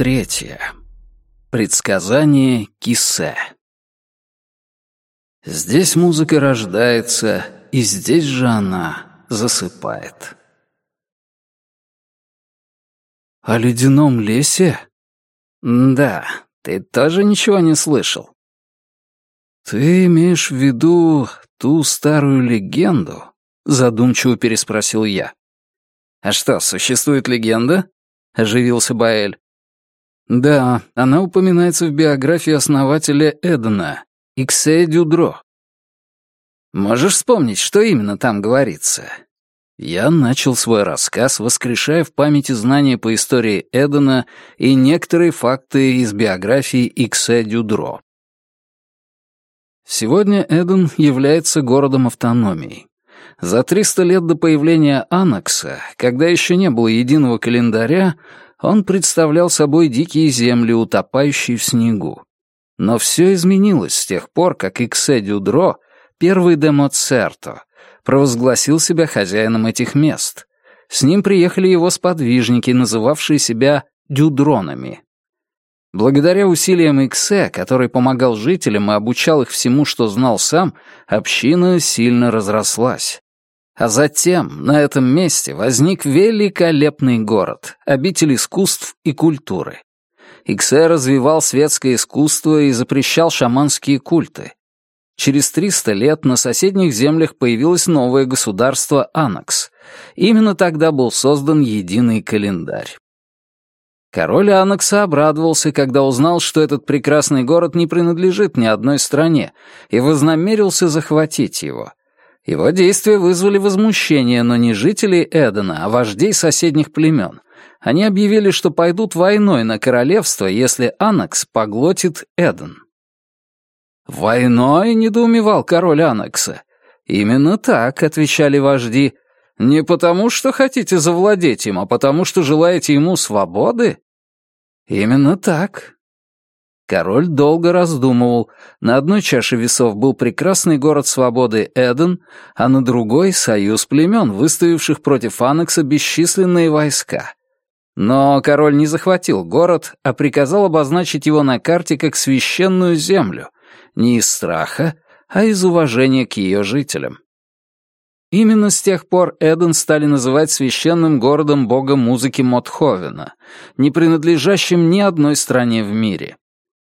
третье. Предсказание Кисе. Здесь музыка рождается, и здесь же она засыпает. О ледяном лесе? Да, ты тоже ничего не слышал. Ты имеешь в виду ту старую легенду? Задумчиво переспросил я. А что, существует легенда? Оживился Баэль. Да, она упоминается в биографии основателя Эдена, Иксе Дюдро. Можешь вспомнить, что именно там говорится? Я начал свой рассказ, воскрешая в памяти знания по истории Эдена и некоторые факты из биографии Иксе Дюдро. Сегодня Эден является городом автономией. За 300 лет до появления Анакса, когда еще не было единого календаря, он представлял собой дикие земли, утопающие в снегу. Но все изменилось с тех пор, как Иксе Дюдро, первый де провозгласил себя хозяином этих мест. С ним приехали его сподвижники, называвшие себя дюдронами. Благодаря усилиям Иксе, который помогал жителям и обучал их всему, что знал сам, община сильно разрослась. А затем на этом месте возник великолепный город, обитель искусств и культуры. Иксе развивал светское искусство и запрещал шаманские культы. Через 300 лет на соседних землях появилось новое государство Анакс. Именно тогда был создан единый календарь. Король Анакса обрадовался, когда узнал, что этот прекрасный город не принадлежит ни одной стране, и вознамерился захватить его. Его действия вызвали возмущение, но не жителей Эдена, а вождей соседних племен. Они объявили, что пойдут войной на королевство, если Анакс поглотит Эден. «Войной?» — недоумевал король Анакса. «Именно так», — отвечали вожди. «Не потому, что хотите завладеть им, а потому, что желаете ему свободы?» «Именно так», Король долго раздумывал. На одной чаше весов был прекрасный город свободы Эден, а на другой — союз племен, выставивших против Анекса бесчисленные войска. Но король не захватил город, а приказал обозначить его на карте как священную землю, не из страха, а из уважения к ее жителям. Именно с тех пор Эден стали называть священным городом бога музыки Мотховена, не принадлежащим ни одной стране в мире.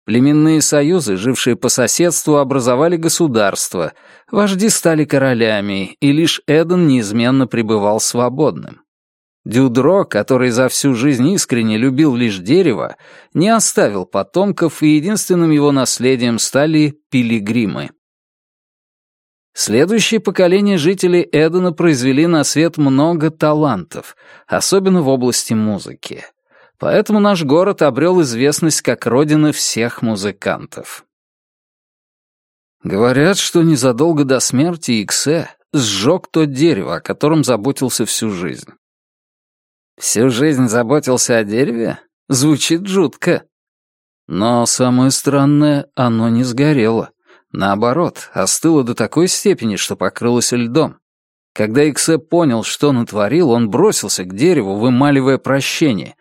Племенные союзы, жившие по соседству, образовали государства, вожди стали королями, и лишь Эден неизменно пребывал свободным. Дюдро, который за всю жизнь искренне любил лишь дерево, не оставил потомков, и единственным его наследием стали пилигримы. Следующие поколения жителей Эдена произвели на свет много талантов, особенно в области музыки. Поэтому наш город обрел известность как родина всех музыкантов. Говорят, что незадолго до смерти Иксе сжег то дерево, о котором заботился всю жизнь. Всю жизнь заботился о дереве? Звучит жутко. Но самое странное, оно не сгорело. Наоборот, остыло до такой степени, что покрылось льдом. Когда Иксе понял, что натворил, он бросился к дереву, вымаливая прощение,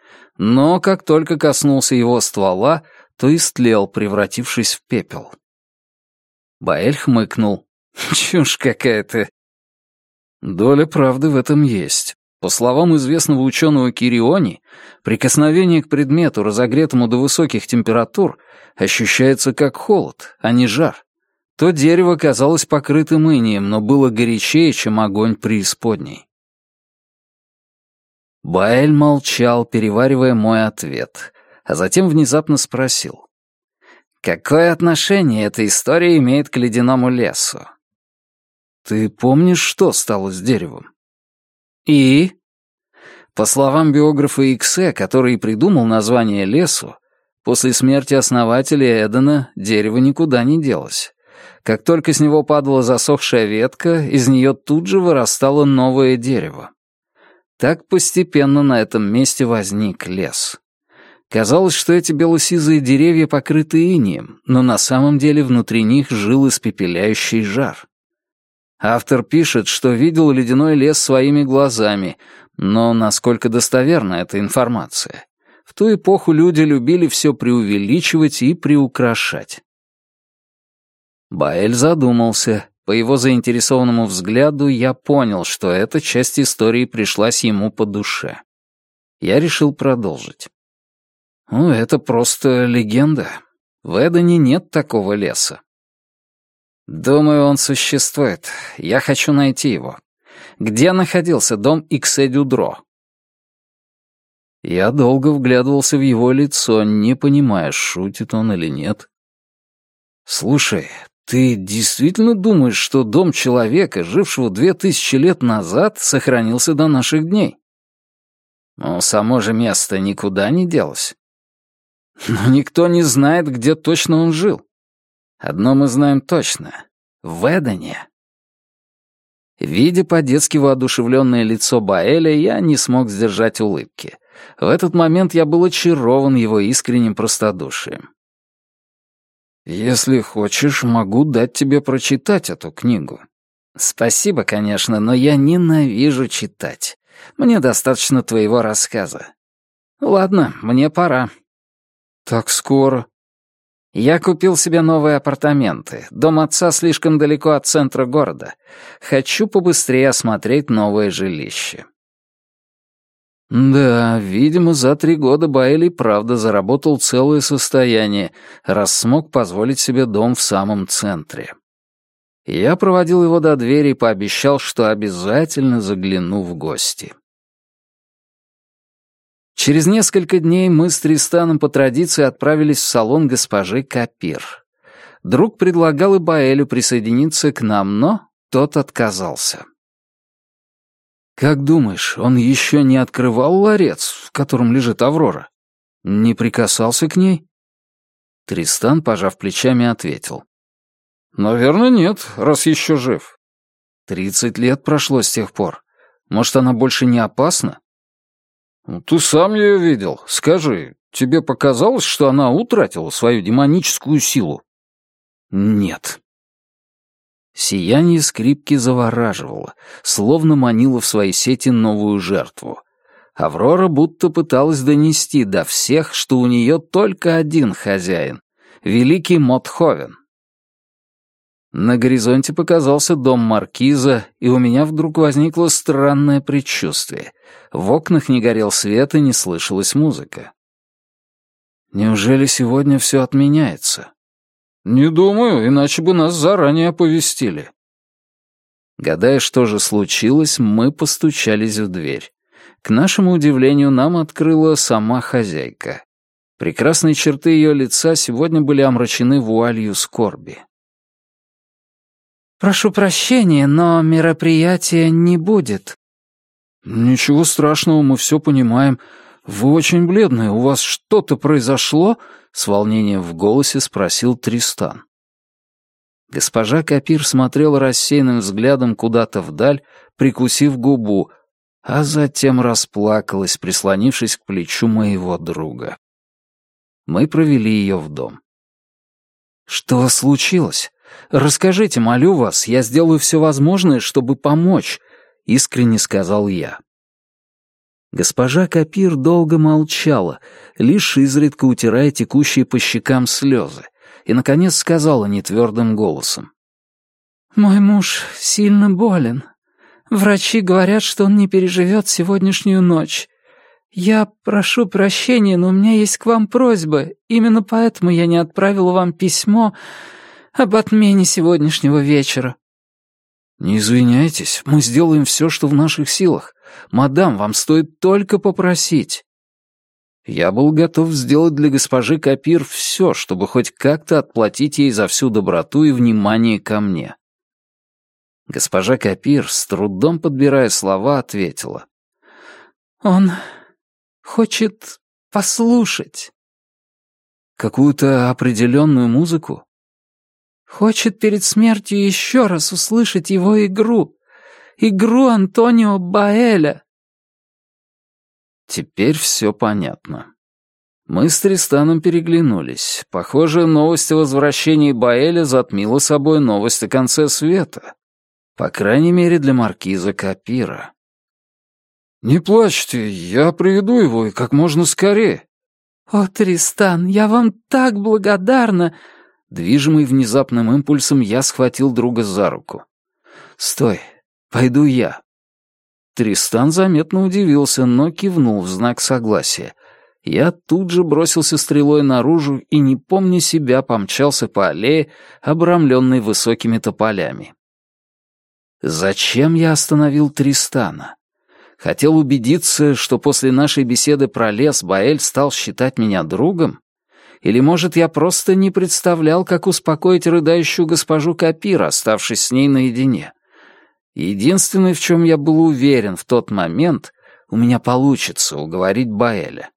но как только коснулся его ствола, то истлел, превратившись в пепел. Баэль хмыкнул. «Чушь какая-то». Доля правды в этом есть. По словам известного ученого Кириони, прикосновение к предмету, разогретому до высоких температур, ощущается как холод, а не жар. То дерево казалось покрытым инием, но было горячее, чем огонь преисподней. Баэль молчал, переваривая мой ответ, а затем внезапно спросил. «Какое отношение эта история имеет к ледяному лесу?» «Ты помнишь, что стало с деревом?» «И?» По словам биографа Иксе, который придумал название лесу, после смерти основателя Эдена дерево никуда не делось. Как только с него падала засохшая ветка, из нее тут же вырастало новое дерево. Так постепенно на этом месте возник лес. Казалось, что эти белосизые деревья покрыты инием, но на самом деле внутри них жил испепеляющий жар. Автор пишет, что видел ледяной лес своими глазами, но насколько достоверна эта информация? В ту эпоху люди любили все преувеличивать и приукрашать. Баэль задумался. По его заинтересованному взгляду я понял, что эта часть истории пришлась ему по душе. Я решил продолжить. Ну, это просто легенда. В Эдене нет такого леса. Думаю, он существует. Я хочу найти его. Где находился дом Икседюдро? Я долго вглядывался в его лицо, не понимая, шутит он или нет. «Слушай, ты действительно думаешь, что дом человека, жившего две тысячи лет назад, сохранился до наших дней?» «Ну, само же место никуда не делось. Но никто не знает, где точно он жил. Одно мы знаем точно — в Эдене. Видя по-детски воодушевленное лицо Баэля, я не смог сдержать улыбки. В этот момент я был очарован его искренним простодушием. «Если хочешь, могу дать тебе прочитать эту книгу». «Спасибо, конечно, но я ненавижу читать. Мне достаточно твоего рассказа. Ладно, мне пора». «Так скоро?» Я купил себе новые апартаменты. Дом отца слишком далеко от центра города. Хочу побыстрее осмотреть новое жилище. Да, видимо, за три года Баэли правда заработал целое состояние, раз смог позволить себе дом в самом центре. Я проводил его до двери и пообещал, что обязательно загляну в гости. Через несколько дней мы с Тристаном по традиции отправились в салон госпожи Капир. Друг предлагал и Баэлю присоединиться к нам, но тот отказался. «Как думаешь, он еще не открывал ларец, в котором лежит Аврора? Не прикасался к ней?» Тристан, пожав плечами, ответил. «Наверное, нет, раз еще жив. Тридцать лет прошло с тех пор. Может, она больше не опасна?» Ну, «Ты сам ее видел. Скажи, тебе показалось, что она утратила свою демоническую силу?» «Нет». Сияние скрипки завораживало, словно манило в свои сети новую жертву. Аврора будто пыталась донести до всех, что у нее только один хозяин — великий Мотховен. На горизонте показался дом маркиза, и у меня вдруг возникло странное предчувствие. В окнах не горел свет и не слышалась музыка. Неужели сегодня все отменяется? Не думаю, иначе бы нас заранее оповестили. Гадая, что же случилось, мы постучались в дверь. К нашему удивлению, нам открыла сама хозяйка. Прекрасные черты ее лица сегодня были омрачены вуалью скорби. «Прошу прощения, но мероприятия не будет». «Ничего страшного, мы все понимаем. Вы очень бледные, у вас что-то произошло?» С волнением в голосе спросил Тристан. Госпожа Капир смотрела рассеянным взглядом куда-то вдаль, прикусив губу, а затем расплакалась, прислонившись к плечу моего друга. Мы провели ее в дом. «Что случилось?» «Расскажите, молю вас, я сделаю все возможное, чтобы помочь», — искренне сказал я. Госпожа Капир долго молчала, лишь изредка утирая текущие по щекам слезы, и, наконец, сказала нетвердым голосом. «Мой муж сильно болен. Врачи говорят, что он не переживет сегодняшнюю ночь. Я прошу прощения, но у меня есть к вам просьба. Именно поэтому я не отправила вам письмо, об отмене сегодняшнего вечера». «Не извиняйтесь, мы сделаем все, что в наших силах. Мадам, вам стоит только попросить». Я был готов сделать для госпожи Капир все, чтобы хоть как-то отплатить ей за всю доброту и внимание ко мне. Госпожа Капир, с трудом подбирая слова, ответила. «Он хочет послушать». «Какую-то определенную музыку?» Хочет перед смертью еще раз услышать его игру. Игру Антонио Баэля. Теперь все понятно. Мы с Тристаном переглянулись. Похоже, новость о возвращении Баэля затмила собой новость о конце света. По крайней мере, для маркиза Капира. «Не плачьте, я приведу его и как можно скорее. «О, Тристан, я вам так благодарна!» Движимый внезапным импульсом, я схватил друга за руку. «Стой, пойду я». Тристан заметно удивился, но кивнул в знак согласия. Я тут же бросился стрелой наружу и, не помня себя, помчался по аллее, обрамленной высокими тополями. Зачем я остановил Тристана? Хотел убедиться, что после нашей беседы про лес Баэль стал считать меня другом? Или, может, я просто не представлял, как успокоить рыдающую госпожу Капир, оставшись с ней наедине? Единственное, в чем я был уверен в тот момент, у меня получится уговорить Баэля.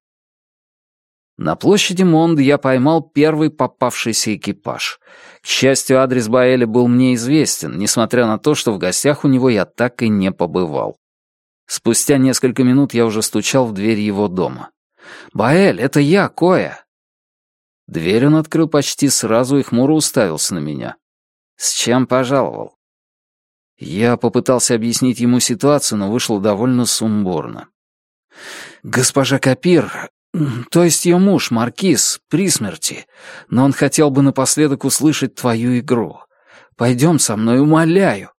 На площади Монд я поймал первый попавшийся экипаж. К счастью, адрес Баэля был мне известен, несмотря на то, что в гостях у него я так и не побывал. Спустя несколько минут я уже стучал в дверь его дома. «Баэль, это я, Коя!» Дверь он открыл почти сразу и хмуро уставился на меня. «С чем пожаловал?» Я попытался объяснить ему ситуацию, но вышло довольно сумбурно. «Госпожа Капир, то есть ее муж, Маркиз, при смерти, но он хотел бы напоследок услышать твою игру. Пойдем со мной, умоляю».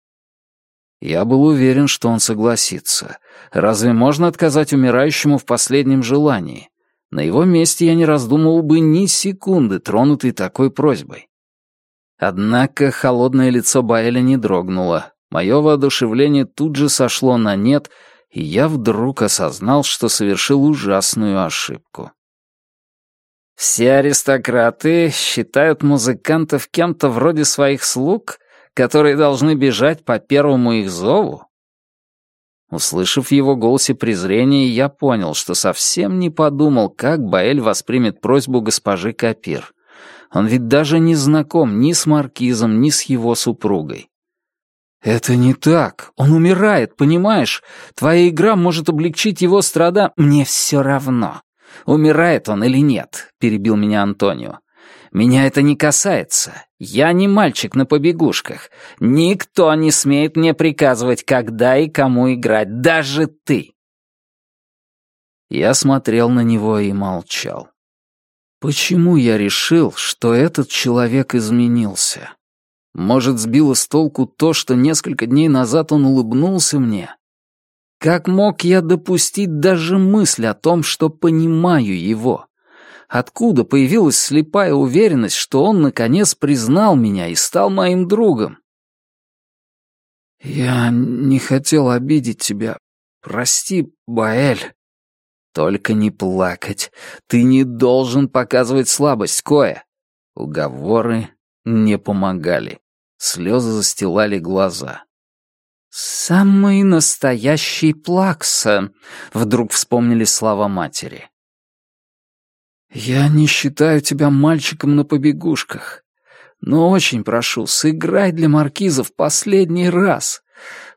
Я был уверен, что он согласится. Разве можно отказать умирающему в последнем желании? На его месте я не раздумывал бы ни секунды, тронутый такой просьбой. Однако холодное лицо Баэля не дрогнуло. Мое воодушевление тут же сошло на нет, и я вдруг осознал, что совершил ужасную ошибку. «Все аристократы считают музыкантов кем-то вроде своих слуг, которые должны бежать по первому их зову?» Услышав в его голосе презрение, я понял, что совсем не подумал, как Баэль воспримет просьбу госпожи Капир. Он ведь даже не знаком ни с Маркизом, ни с его супругой. «Это не так. Он умирает, понимаешь? Твоя игра может облегчить его страда...» «Мне все равно, умирает он или нет», — перебил меня Антонио. «Меня это не касается. Я не мальчик на побегушках. Никто не смеет мне приказывать, когда и кому играть, даже ты». Я смотрел на него и молчал. Почему я решил, что этот человек изменился? Может, сбило с толку то, что несколько дней назад он улыбнулся мне? Как мог я допустить даже мысль о том, что понимаю его? Откуда появилась слепая уверенность, что он, наконец, признал меня и стал моим другом? «Я не хотел обидеть тебя. Прости, Баэль». «Только не плакать. Ты не должен показывать слабость, Коя». Уговоры не помогали. Слезы застилали глаза. «Самый настоящий плакса», — вдруг вспомнили слова матери. «Я не считаю тебя мальчиком на побегушках, но очень прошу, сыграй для Маркиза в последний раз.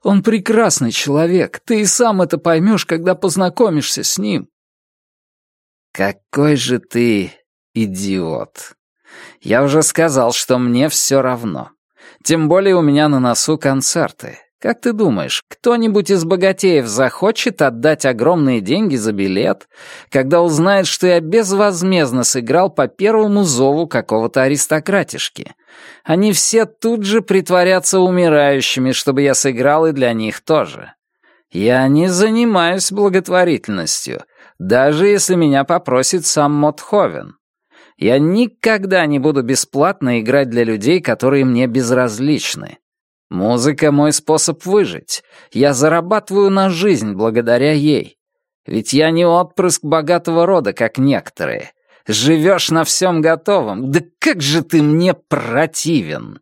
Он прекрасный человек, ты и сам это поймешь, когда познакомишься с ним». «Какой же ты идиот! Я уже сказал, что мне все равно. Тем более у меня на носу концерты. Как ты думаешь, кто-нибудь из богатеев захочет отдать огромные деньги за билет, когда узнает, что я безвозмездно сыграл по первому зову какого-то аристократишки? Они все тут же притворятся умирающими, чтобы я сыграл и для них тоже. Я не занимаюсь благотворительностью, даже если меня попросит сам Мотховен. Я никогда не буду бесплатно играть для людей, которые мне безразличны. Музыка — мой способ выжить. Я зарабатываю на жизнь благодаря ей. Ведь я не отпрыск богатого рода, как некоторые. Живешь на всем готовом. Да как же ты мне противен!»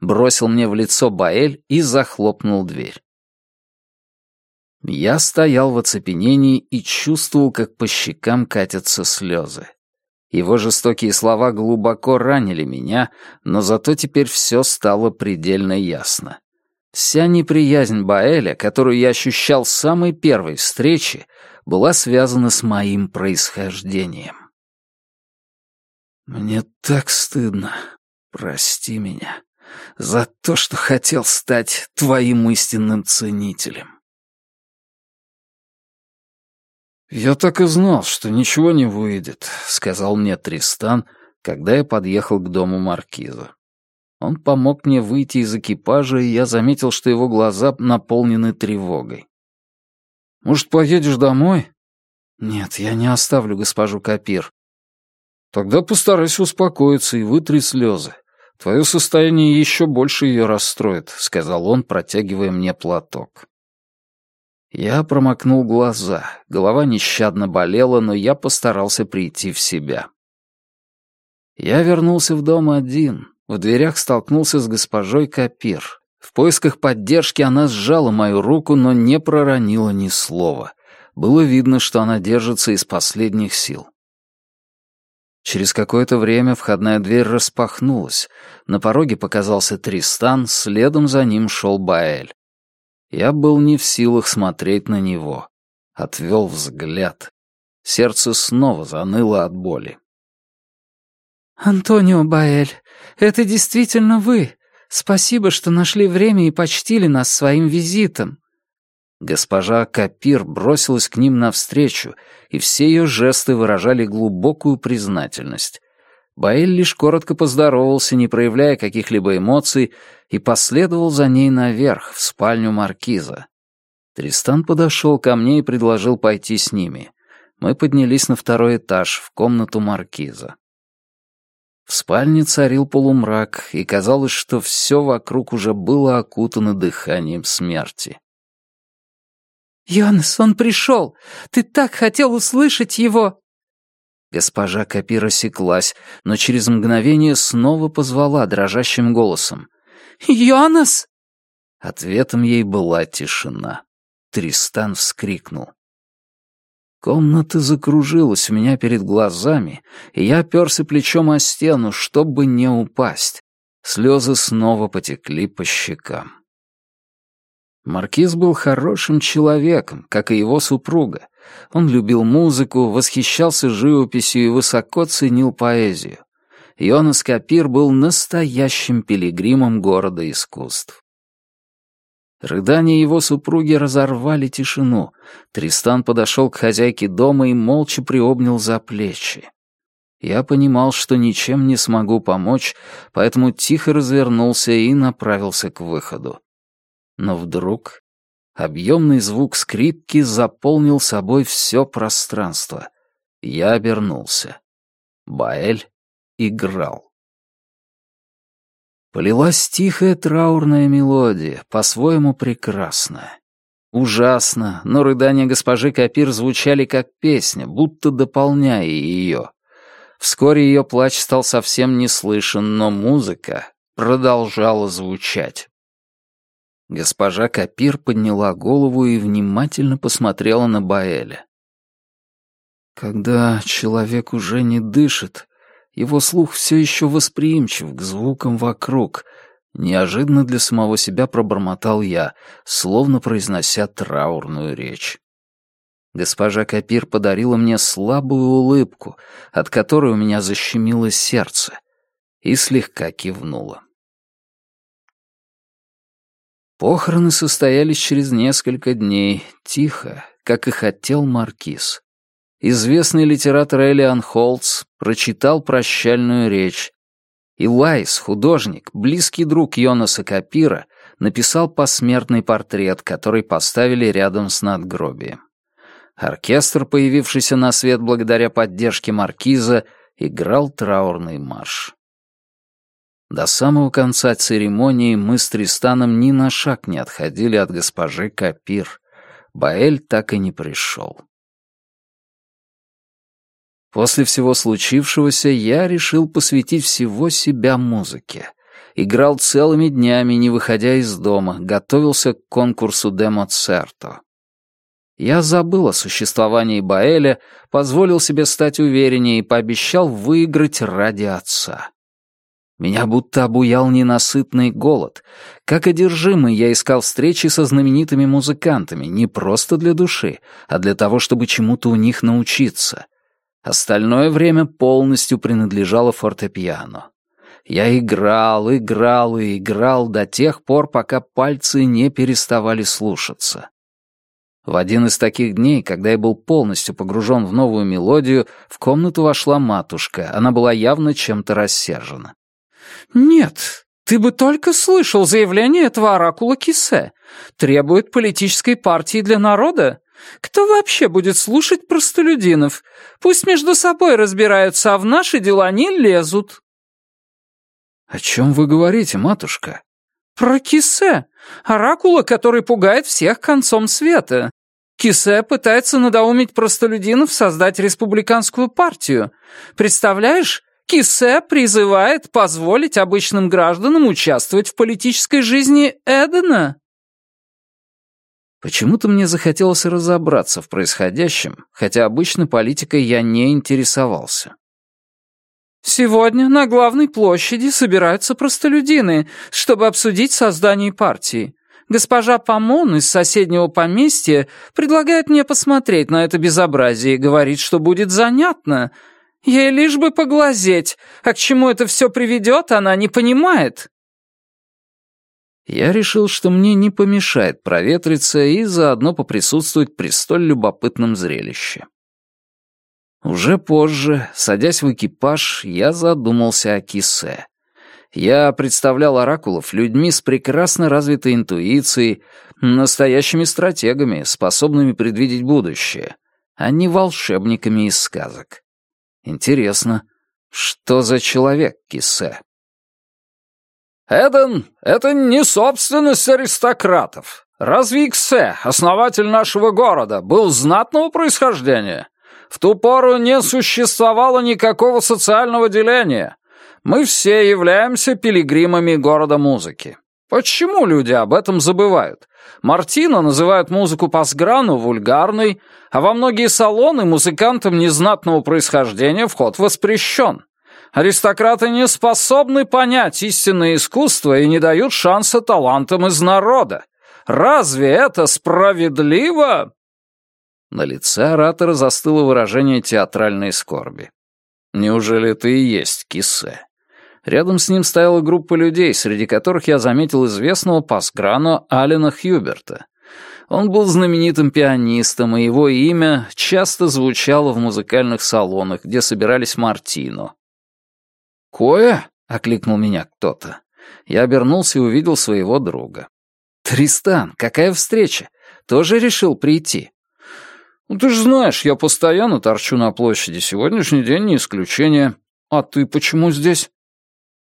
Бросил мне в лицо Баэль и захлопнул дверь. Я стоял в оцепенении и чувствовал, как по щекам катятся слезы. Его жестокие слова глубоко ранили меня, но зато теперь все стало предельно ясно. Вся неприязнь Баэля, которую я ощущал с самой первой встречи, была связана с моим происхождением. «Мне так стыдно. Прости меня за то, что хотел стать твоим истинным ценителем». «Я так и знал, что ничего не выйдет», — сказал мне Тристан, когда я подъехал к дому маркиза. Он помог мне выйти из экипажа, и я заметил, что его глаза наполнены тревогой. «Может, поедешь домой?» «Нет, я не оставлю госпожу Капир». «Тогда постарайся успокоиться и вытри слезы. Твое состояние еще больше ее расстроит», — сказал он, протягивая мне платок. Я промокнул глаза, голова нещадно болела, но я постарался прийти в себя. Я вернулся в дом один, в дверях столкнулся с госпожой Капир. В поисках поддержки она сжала мою руку, но не проронила ни слова. Было видно, что она держится из последних сил. Через какое-то время входная дверь распахнулась. На пороге показался Тристан, следом за ним шел Баэль. Я был не в силах смотреть на него. Отвел взгляд. Сердце снова заныло от боли. «Антонио Баэль, это действительно вы. Спасибо, что нашли время и почтили нас своим визитом». Госпожа Капир бросилась к ним навстречу, и все ее жесты выражали глубокую признательность. Баэль лишь коротко поздоровался, не проявляя каких-либо эмоций, и последовал за ней наверх, в спальню маркиза. Тристан подошел ко мне и предложил пойти с ними. Мы поднялись на второй этаж, в комнату маркиза. В спальне царил полумрак, и казалось, что все вокруг уже было окутано дыханием смерти. «Йонас, он пришел! Ты так хотел услышать его!» Госпожа Капир осеклась, но через мгновение снова позвала дрожащим голосом. «Йонас!» Ответом ей была тишина. Тристан вскрикнул. Комната закружилась у меня перед глазами, и я оперся плечом о стену, чтобы не упасть. Слезы снова потекли по щекам. Маркиз был хорошим человеком, как и его супруга. Он любил музыку, восхищался живописью и высоко ценил поэзию. Йонас Капир был настоящим пилигримом города искусств. Рыдания его супруги разорвали тишину. Тристан подошел к хозяйке дома и молча приобнял за плечи. Я понимал, что ничем не смогу помочь, поэтому тихо развернулся и направился к выходу. Но вдруг объемный звук скрипки заполнил собой все пространство. Я обернулся. Баэль играл. Полилась тихая траурная мелодия, по-своему прекрасная. Ужасно, но рыдания госпожи Капир звучали как песня, будто дополняя ее. Вскоре ее плач стал совсем не слышен, но музыка продолжала звучать. Госпожа Капир подняла голову и внимательно посмотрела на Баэля. Когда человек уже не дышит, его слух все еще восприимчив к звукам вокруг. Неожиданно для самого себя пробормотал я, словно произнося траурную речь. Госпожа Капир подарила мне слабую улыбку, от которой у меня защемило сердце, и слегка кивнула. Похороны состоялись через несколько дней, тихо, как и хотел Маркиз известный литератор Элиан Холтс прочитал прощальную речь. И Лайс, художник, близкий друг Йонаса Капира, написал посмертный портрет, который поставили рядом с надгробием. Оркестр, появившийся на свет благодаря поддержке маркиза, играл траурный марш. До самого конца церемонии мы с Тристаном ни на шаг не отходили от госпожи Капир. Баэль так и не пришел. После всего случившегося я решил посвятить всего себя музыке. Играл целыми днями, не выходя из дома, готовился к конкурсу де Моцерто. Я забыл о существовании Баэля, позволил себе стать увереннее и пообещал выиграть ради отца. Меня будто обуял ненасытный голод. Как одержимый я искал встречи со знаменитыми музыкантами, не просто для души, а для того, чтобы чему-то у них научиться — Остальное время полностью принадлежало фортепиано. Я играл, играл и играл до тех пор, пока пальцы не переставали слушаться. В один из таких дней, когда я был полностью погружен в новую мелодию, в комнату вошла матушка. Она была явно чем-то рассержена. «Нет, ты бы только слышал заявление этого оракула Кисе. Требует политической партии для народа. Кто вообще будет слушать простолюдинов? Пусть между собой разбираются, а в наши дела не лезут». «О чем вы говорите, матушка?» «Про Кисе, оракула, который пугает всех концом света. Кисе пытается надоумить простолюдинов создать республиканскую партию. Представляешь, Кисе призывает позволить обычным гражданам участвовать в политической жизни Эдена. Почему-то мне захотелось разобраться в происходящем, хотя обычно политикой я не интересовался. Сегодня на главной площади собираются простолюдины, чтобы обсудить создание партии. Госпожа Помон из соседнего поместья предлагает мне посмотреть на это безобразие и говорит, что будет занятно. Ей лишь бы поглазеть, а к чему это все приведет, она не понимает». Я решил, что мне не помешает проветриться и заодно поприсутствовать при столь любопытном зрелище. Уже позже, садясь в экипаж, я задумался о кисе. Я представлял оракулов людьми с прекрасно развитой интуицией, настоящими стратегами, способными предвидеть будущее, а не волшебниками из сказок. Интересно, что за человек Кисе? «Эден — это не собственность аристократов. Разве Иксе, основатель нашего города, был знатного происхождения? В ту пору не существовало никакого социального деления. Мы все являемся пилигримами города музыки. Почему люди об этом забывают? Мартино называют музыку пасграну вульгарной, а во многие салоны музыкантам незнатного происхождения вход воспрещен. Аристократы не способны понять истинное искусство и не дают шанса талантам из народа. Разве это справедливо?» На лице оратора застыло выражение театральной скорби. «Неужели это и есть Киссе?» Рядом с ним стояла группа людей, среди которых я заметил известного пасграну Алина Хьюберта. Он был знаменитым пианистом, и его имя часто звучало в музыкальных салонах, где собирались Мартино. «Коя?» — окликнул меня кто-то. Я обернулся и увидел своего друга. «Тристан, какая встреча? Тоже решил прийти?» «Ну, ты же знаешь, я постоянно торчу на площади. Сегодняшний день не исключение. А ты почему здесь?»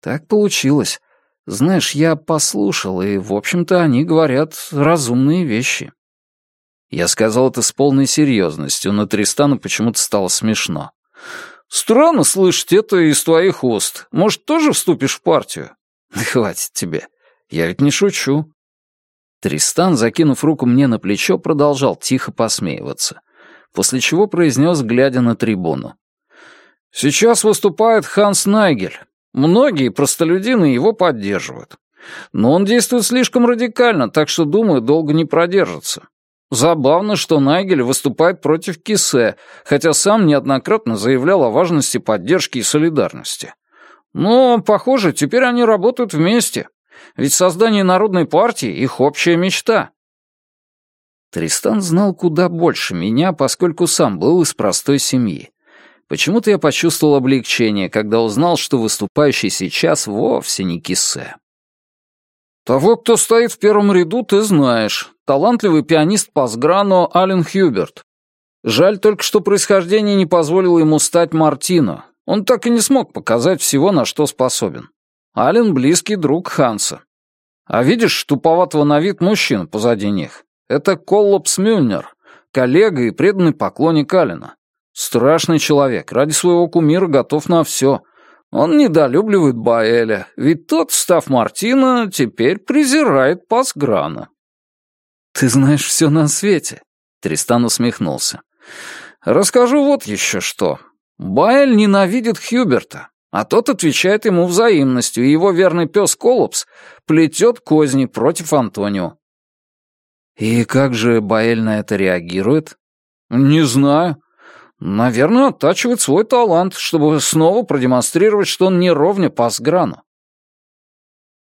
Так получилось. Знаешь, я послушал, и, в общем-то, они говорят разумные вещи. Я сказал это с полной серьезностью, но Тристану почему-то стало смешно. «Странно слышать это из твоих уст. Может, тоже вступишь в партию?» «Хватит тебе. Я ведь не шучу». Тристан, закинув руку мне на плечо, продолжал тихо посмеиваться, после чего произнес, глядя на трибуну. «Сейчас выступает Ханс Найгель. Многие простолюдины его поддерживают. Но он действует слишком радикально, так что, думаю, долго не продержится. Забавно, что Найгель выступает против Кисе, хотя сам неоднократно заявлял о важности поддержки и солидарности. Но, похоже, теперь они работают вместе. Ведь создание народной партии — их общая мечта. Тристан знал куда больше меня, поскольку сам был из простой семьи. Почему-то я почувствовал облегчение, когда узнал, что выступающий сейчас вовсе не Киссе. «Того, кто стоит в первом ряду, ты знаешь. Талантливый пианист Пасграно Ален Хьюберт. Жаль только, что происхождение не позволило ему стать Мартино. Он так и не смог показать всего, на что способен. Ален — близкий друг Ханса. А видишь туповатого на вид мужчину позади них? Это Коллопс Мюльнер, коллега и преданный поклонник Алина. Страшный человек, ради своего кумира готов на все. Он недолюбливает Баэля, ведь тот, став Мартина, теперь презирает Пасграна. «Ты знаешь все на свете», — Тристан усмехнулся. «Расскажу вот еще что. Баэль ненавидит Хьюберта, а тот отвечает ему взаимностью, и его верный пес Колопс плетет козни против Антонио». «И как же Баэль на это реагирует?» «Не знаю. Наверное, оттачивает свой талант, чтобы снова продемонстрировать, что он не ровня по сграну.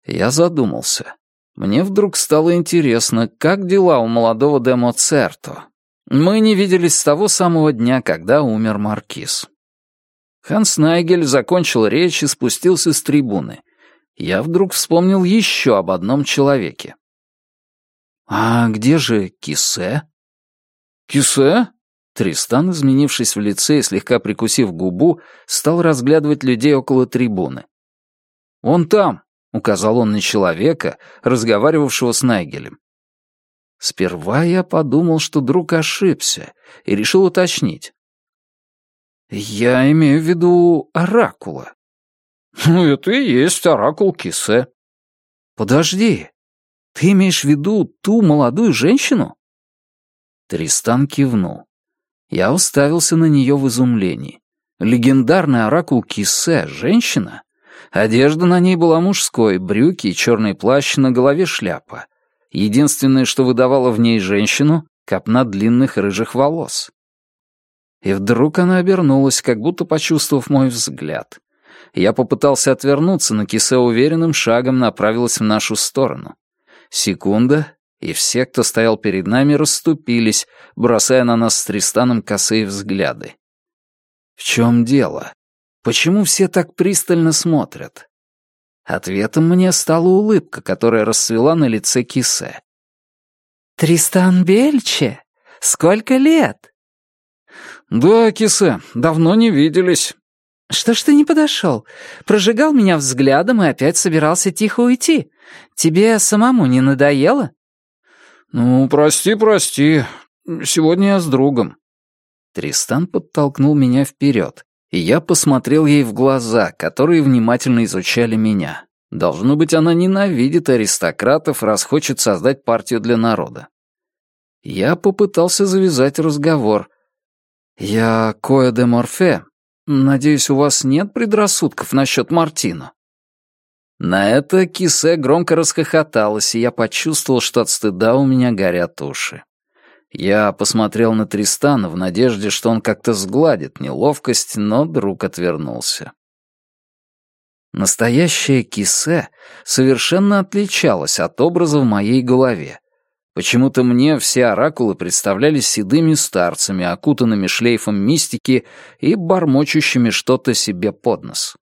Я задумался. Мне вдруг стало интересно, как дела у молодого Демо Церто. Мы не виделись с того самого дня, когда умер Маркиз. Ханс Найгель закончил речь и спустился с трибуны. Я вдруг вспомнил еще об одном человеке. «А где же Кисе?» «Кисе?» Тристан, изменившись в лице и слегка прикусив губу, стал разглядывать людей около трибуны. «Он там», — указал он на человека, разговаривавшего с Найгелем. Сперва я подумал, что друг ошибся, и решил уточнить. «Я имею в виду оракула». «Ну, это и есть оракул Кисе». «Подожди, ты имеешь в виду ту молодую женщину?» Тристан кивнул. Я уставился на нее в изумлении. Легендарный оракул Кисе — женщина? Одежда на ней была мужской, брюки и черный плащ, на голове шляпа. Единственное, что выдавало в ней женщину — копна длинных рыжих волос. И вдруг она обернулась, как будто почувствовав мой взгляд. Я попытался отвернуться, но кисе уверенным шагом направилась в нашу сторону. Секунда, и все, кто стоял перед нами, расступились, бросая на нас с Тристаном косые взгляды. В чем дело? Почему все так пристально смотрят? Ответом мне стала улыбка, которая расцвела на лице Кисе. «Тристан Бельче? Сколько лет?» «Да, Кисе, давно не виделись». «Что ж ты не подошел? Прожигал меня взглядом и опять собирался тихо уйти. Тебе самому не надоело?» «Ну, прости, прости. Сегодня я с другом». Тристан подтолкнул меня вперед, и я посмотрел ей в глаза, которые внимательно изучали меня. Должно быть, она ненавидит аристократов, раз хочет создать партию для народа. Я попытался завязать разговор. «Я Коя де Морфе. Надеюсь, у вас нет предрассудков насчет Мартина?» На это Кисе громко расхохоталась, и я почувствовал, что от стыда у меня горят уши. Я посмотрел на Тристана в надежде, что он как-то сгладит неловкость, но друг отвернулся. Настоящая кисе совершенно отличалась от образа в моей голове. Почему-то мне все оракулы представлялись седыми старцами, окутанными шлейфом мистики и бормочущими что-то себе под нос.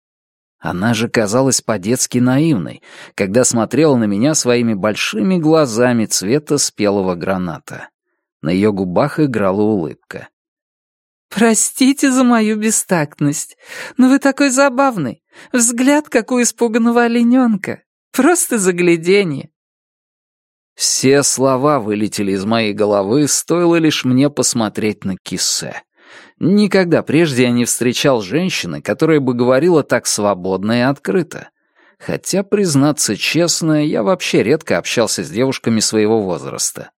Она же казалась по-детски наивной, когда смотрела на меня своими большими глазами цвета спелого граната. На ее губах играла улыбка. «Простите за мою бестактность, но вы такой забавный. Взгляд, как у испуганного олененка. Просто загляденье». Все слова вылетели из моей головы, стоило лишь мне посмотреть на Кисе. Никогда прежде я не встречал женщины, которая бы говорила так свободно и открыто. Хотя, признаться честно, я вообще редко общался с девушками своего возраста.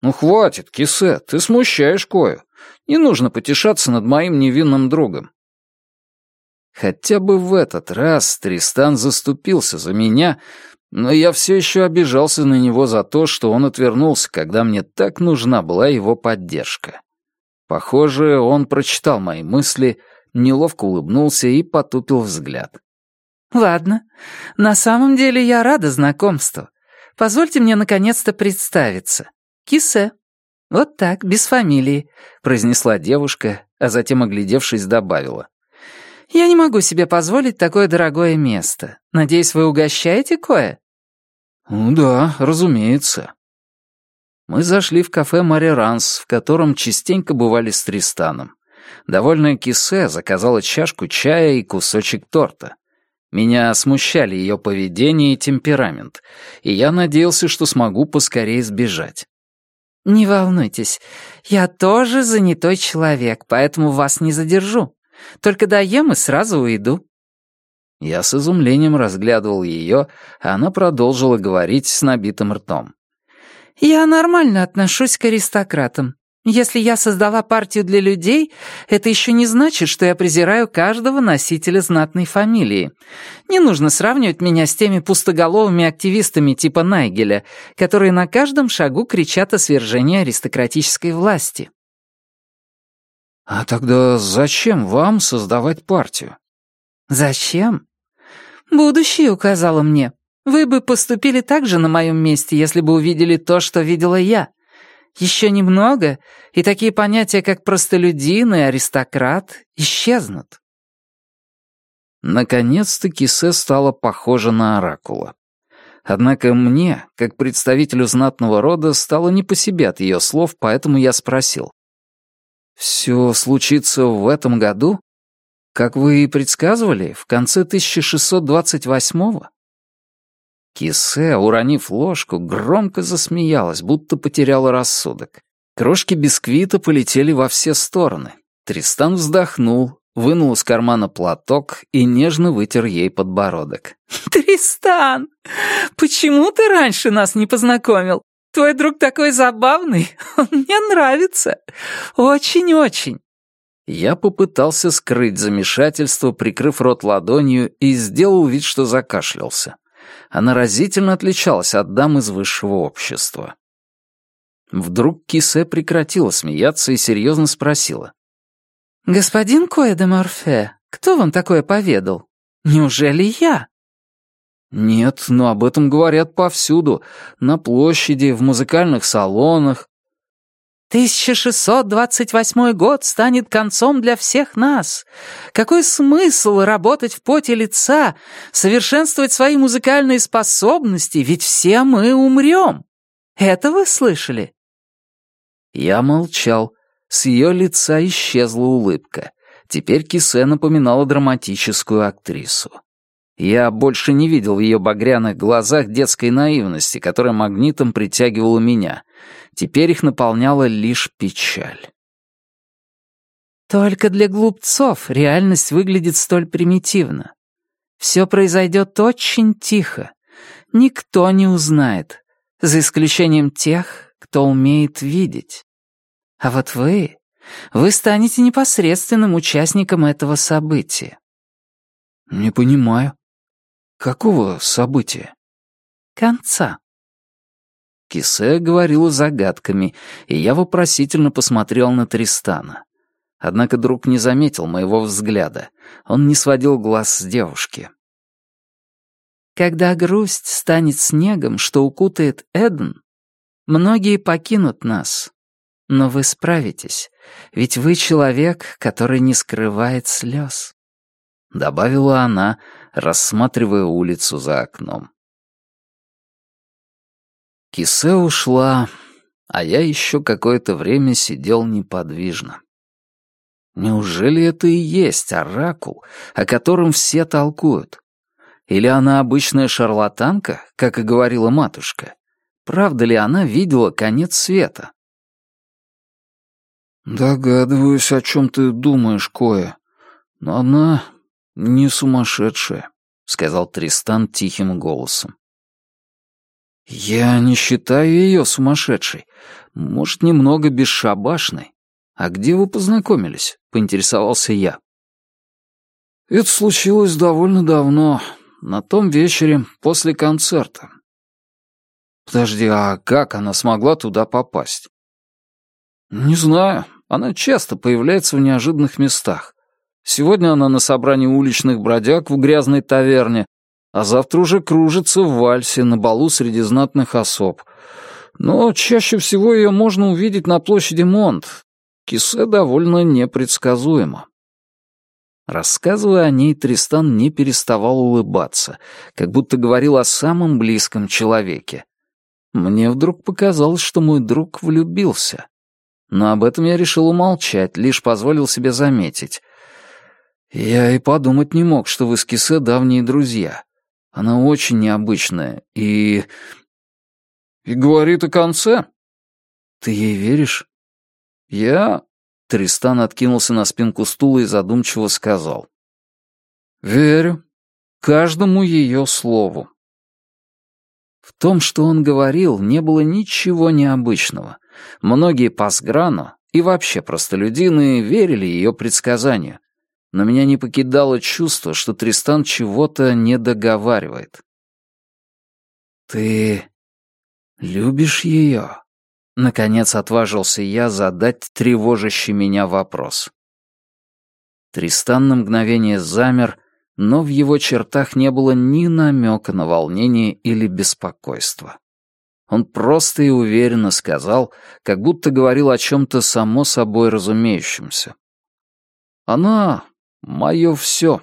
«Ну хватит, Кисе, ты смущаешь Кою. Не нужно потешаться над моим невинным другом». Хотя бы в этот раз Тристан заступился за меня, но я все еще обижался на него за то, что он отвернулся, когда мне так нужна была его поддержка. Похоже, он прочитал мои мысли, неловко улыбнулся и потупил взгляд. «Ладно, на самом деле я рада знакомству. Позвольте мне наконец-то представиться. «Кисе». «Вот так, без фамилии», — произнесла девушка, а затем, оглядевшись, добавила. «Я не могу себе позволить такое дорогое место. Надеюсь, вы угощаете кое?» «Ну да, разумеется». Мы зашли в кафе «Мариранс», в котором частенько бывали с Тристаном. Довольная Кисе заказала чашку чая и кусочек торта. Меня смущали ее поведение и темперамент, и я надеялся, что смогу поскорее сбежать. «Не волнуйтесь, я тоже занятой человек, поэтому вас не задержу. Только доем и сразу уйду». Я с изумлением разглядывал ее, а она продолжила говорить с набитым ртом. «Я нормально отношусь к аристократам. Если я создала партию для людей, это еще не значит, что я презираю каждого носителя знатной фамилии. Не нужно сравнивать меня с теми пустоголовыми активистами типа Найгеля, которые на каждом шагу кричат о свержении аристократической власти. «А тогда зачем вам создавать партию?» «Зачем?» «Будущее указало мне. Вы бы поступили так же на моем месте, если бы увидели то, что видела я. Еще немного, и такие понятия, как простолюдин и аристократ, исчезнут». Наконец-то Кисе стала похожа на оракула. Однако мне, как представителю знатного рода, стало не по себе от ее слов, поэтому я спросил. «Все случится в этом году? Как вы и предсказывали, в конце 1628-го?» Кисе, уронив ложку, громко засмеялась, будто потеряла рассудок. Крошки бисквита полетели во все стороны. Тристан вздохнул, вынул из кармана платок и нежно вытер ей подбородок. «Тристан, почему ты раньше нас не познакомил? Твой друг такой забавный, он мне нравится. Очень-очень». Я попытался скрыть замешательство, прикрыв рот ладонью, и сделал вид, что закашлялся. Она разительно отличалась от дам из высшего общества. Вдруг Кисе прекратила смеяться и серьезно спросила. «Господин Морфе, кто вам такое поведал? Неужели я?» «Нет, но об этом говорят повсюду. На площади, в музыкальных салонах». «1628 год станет концом для всех нас. Какой смысл работать в поте лица, совершенствовать свои музыкальные способности, ведь все мы умрем. Это вы слышали?» Я молчал. С ее лица исчезла улыбка. Теперь Кисе напоминала драматическую актрису. Я больше не видел в ее багряных глазах детской наивности, которая магнитом притягивала меня. Теперь их наполняла лишь печаль. Только для глупцов реальность выглядит столь примитивно. Все произойдет очень тихо. Никто не узнает, за исключением тех, кто умеет видеть. А вот вы, вы станете непосредственным участником этого события. Не понимаю. Какого события? Конца. Кисе говорила загадками, и я вопросительно посмотрел на Тристана. Однако друг не заметил моего взгляда. Он не сводил глаз с девушки. Когда грусть станет снегом, что укутает Эден, многие покинут нас, но вы справитесь, ведь вы человек, который не скрывает слез», — добавила она, рассматривая улицу за окном. Кисе ушла, а я еще какое-то время сидел неподвижно. Неужели это и есть оракул, о котором все толкуют? Или она обычная шарлатанка, как и говорила матушка? Правда ли она видела конец света? «Догадываюсь, о чем ты думаешь, Коя. Но она не сумасшедшая», — сказал Тристан тихим голосом. «Я не считаю ее сумасшедшей. Может, немного бесшабашной. А где вы познакомились?» — поинтересовался я. «Это случилось довольно давно, на том вечере после концерта». «Подожди, а как она смогла туда попасть?» «Не знаю. Она часто появляется в неожиданных местах. Сегодня она на собрании уличных бродяг в грязной таверне, а завтра уже кружится в вальсе на балу среди знатных особ. Но чаще всего ее можно увидеть на площади Монт. Кисе довольно непредсказуемо. Рассказывая о ней, Тристан не переставал улыбаться, как будто говорил о самом близком человеке. Мне вдруг показалось, что мой друг влюбился. Но об этом я решил умолчать, лишь позволил себе заметить. Я и подумать не мог, что вы с Кисе давние друзья. Она очень необычная и... И говорит о конце. Ты ей веришь? Я... Тристан откинулся на спинку стула и задумчиво сказал. «Верю. Каждому ее слову». В том, что он говорил, не было ничего необычного. Многие пасграну и вообще простолюдины верили ее предсказанию. Но меня не покидало чувство, что Тристан чего-то не договаривает. «Ты любишь ее?» Наконец отважился я задать тревожащий меня вопрос. Тристан на мгновение замер, но в его чертах не было ни намека на волнение или беспокойство. Он просто и уверенно сказал, как будто говорил о чем-то само собой разумеющемся. «Она — мое все».